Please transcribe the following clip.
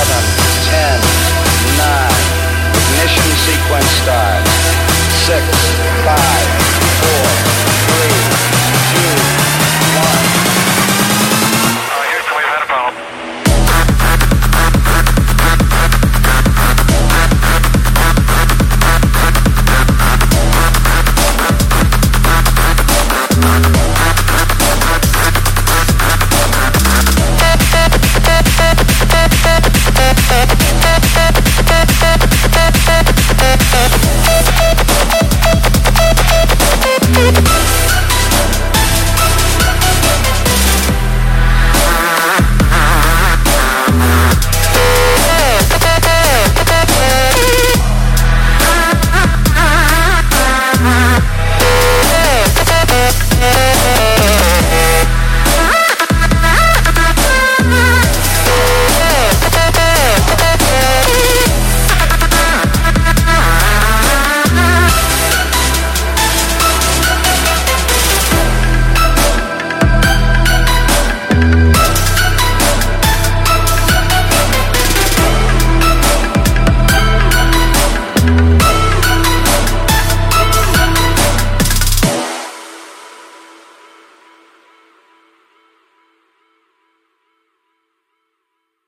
seven, ten, nine. Ignition sequence start. Six, five.